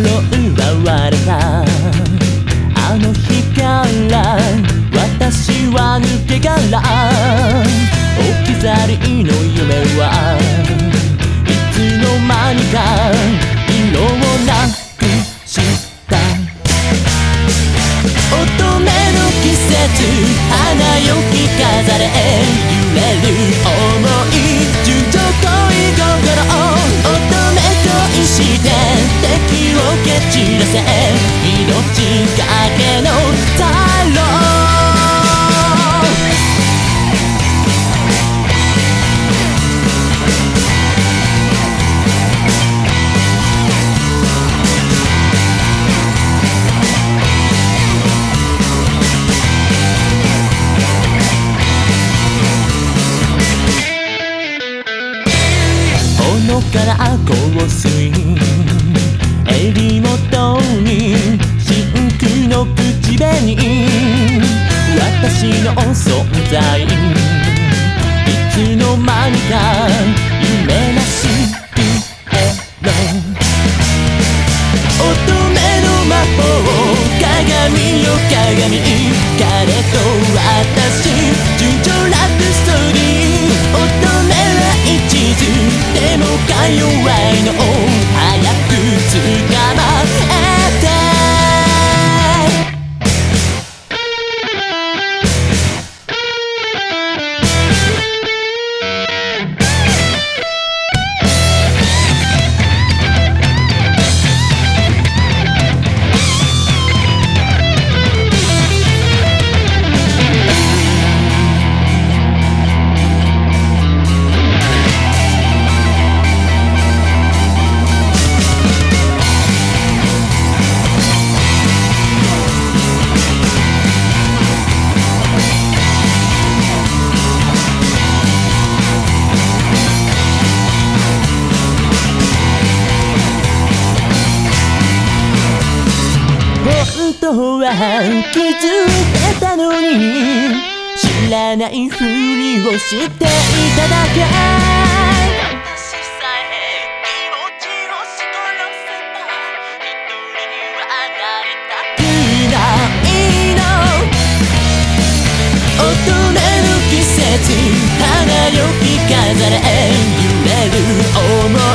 奪われた。あの日から私は抜け殻置き去りの夢はいつの間にか色をなくした。乙女の季節花よき飾れ揺れる想い。から香水襟元に真空の口紅私の存在いつの間にか夢なしへの。乙女の魔法鏡よ鏡彼と私純情ラブストーリー。乙女は一途。は気づいてたのに知らないふりをしていただけ私さえ気持ちをしとらせば一人にはなりたくないの乙女の季節花よき飾れ。揺れる想い。